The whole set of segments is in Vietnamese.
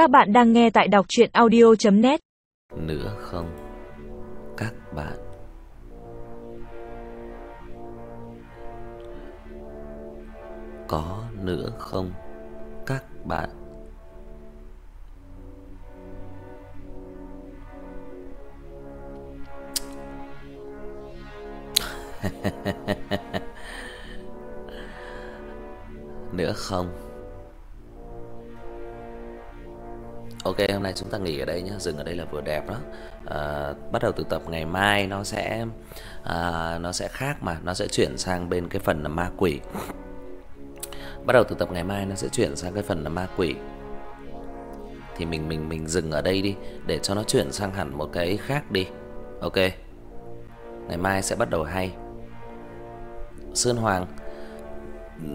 Các bạn đang nghe tại đọc chuyện audio.net Nữa không? Các bạn. Có nữa không? Các bạn. Nữa không? Ok, hôm nay chúng ta nghỉ ở đây nhé, dừng ở đây là vừa đẹp đó. À, bắt đầu từ tập ngày mai nó sẽ à, nó sẽ khác mà, nó sẽ chuyển sang bên cái phần là ma quỷ. Bắt đầu từ tập ngày mai nó sẽ chuyển sang cái phần là ma quỷ. Thì mình mình mình dừng ở đây đi để cho nó chuyển sang hẳn một cái khác đi. Ok. Ngày mai sẽ bắt đầu hay. Sơn Hoàng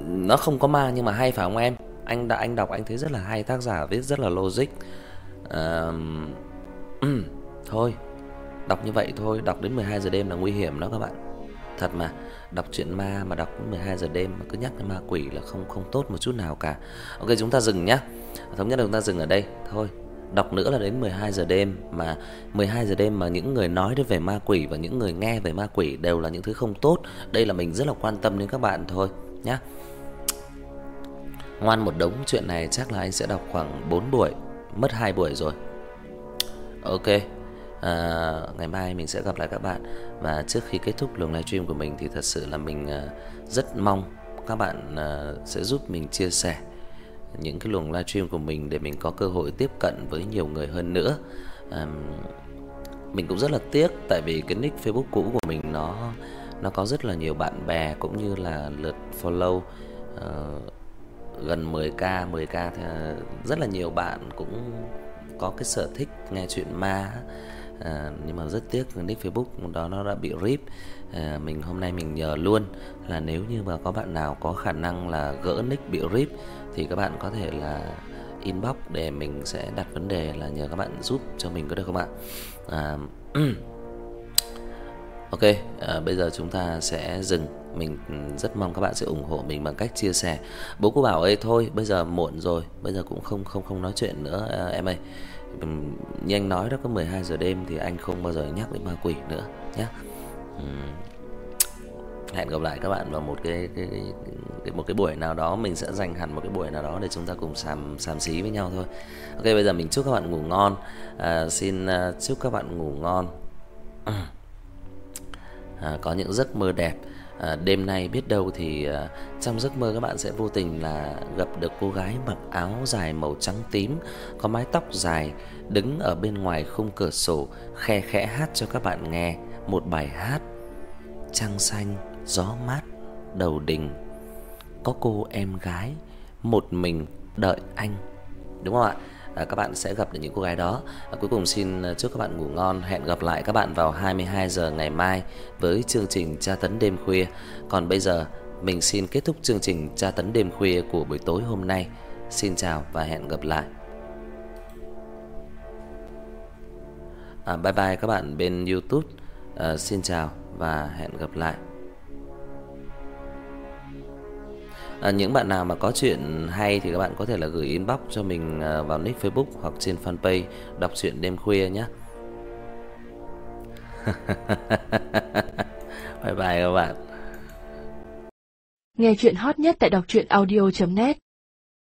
nó không có ma nhưng mà hay phải không em? Anh đã anh đọc anh thấy rất là hay, tác giả viết rất là logic. À, thôi, đọc như vậy thôi, đọc đến 12 giờ đêm là nguy hiểm đó các bạn. Thật mà, đọc truyện ma mà đọc đến 12 giờ đêm mà cứ nhắc đến ma quỷ là không không tốt một chút nào cả. Ok chúng ta dừng nhá. Thống nhất là chúng ta dừng ở đây thôi. Đọc nữa là đến 12 giờ đêm mà 12 giờ đêm mà những người nói đến về ma quỷ và những người nghe về ma quỷ đều là những thứ không tốt. Đây là mình rất là quan tâm đến các bạn thôi nhá. Ngoan một đống chuyện này chắc là anh sẽ đọc khoảng 4 buổi, mất 2 buổi rồi. Ok. À, ngày mai mình sẽ gặp lại các bạn và trước khi kết thúc luồng livestream của mình thì thật sự là mình à, rất mong các bạn à, sẽ giúp mình chia sẻ những cái luồng livestream của mình để mình có cơ hội tiếp cận với nhiều người hơn nữa. À, mình cũng rất là tiếc tại vì cái nick Facebook cũ của mình nó nó có rất là nhiều bạn bè cũng như là lượt follow uh, gần 10k, 10k thì ờ, rất là nhiều bạn cũng có cái sở thích nghe chuyện ma. À, nhưng mà rất tiếc nick Facebook đó nó đã bị rip. À, mình hôm nay mình nhờ luôn là nếu như mà có bạn nào có khả năng là gỡ nick bị rip thì các bạn có thể là inbox để mình sẽ đặt vấn đề là nhờ các bạn giúp cho mình có được không ạ? À, Ok, à, bây giờ chúng ta sẽ dừng. Mình ừ, rất mong các bạn sẽ ủng hộ mình bằng cách chia sẻ. Bố cô bảo ơi thôi, bây giờ muộn rồi, bây giờ cũng không không không nói chuyện nữa à, em ơi. Ừ, như anh nói đó có 12 giờ đêm thì anh không bao giờ nhắc đến ma quỷ nữa nhé. Ừ. Hẹn gặp lại các bạn vào một cái cái, cái một cái buổi nào đó mình sẽ dành hẳn một cái buổi nào đó để chúng ta cùng sàm sàm xí với nhau thôi. Ok bây giờ mình chúc các bạn ngủ ngon. À, xin uh, chúc các bạn ngủ ngon. À, có những giấc mơ đẹp. À, đêm nay biết đâu thì à, trong giấc mơ các bạn sẽ vô tình là gặp được cô gái mặc áo dài màu trắng tím, có mái tóc dài, đứng ở bên ngoài khung cửa sổ, khe khẽ hát cho các bạn nghe một bài hát Trăng xanh, gió mát, đầu đình. Có cô em gái một mình đợi anh. Đúng không ạ? À, các bạn sẽ gặp được những cô gái đó. À, cuối cùng xin à, chúc các bạn ngủ ngon. Hẹn gặp lại các bạn vào 22 giờ ngày mai với chương trình Tra tấn đêm khuya. Còn bây giờ mình xin kết thúc chương trình Tra tấn đêm khuya của buổi tối hôm nay. Xin chào và hẹn gặp lại. À, bye bye các bạn bên YouTube. À, xin chào và hẹn gặp lại. À, những bạn nào mà có chuyện hay thì các bạn có thể là gửi inbox cho mình à, vào nick Facebook hoặc trên fanpage đọc truyện đêm khuya nhé. bye bye các bạn. Nghe chuyện hot nhất tại đọc audio net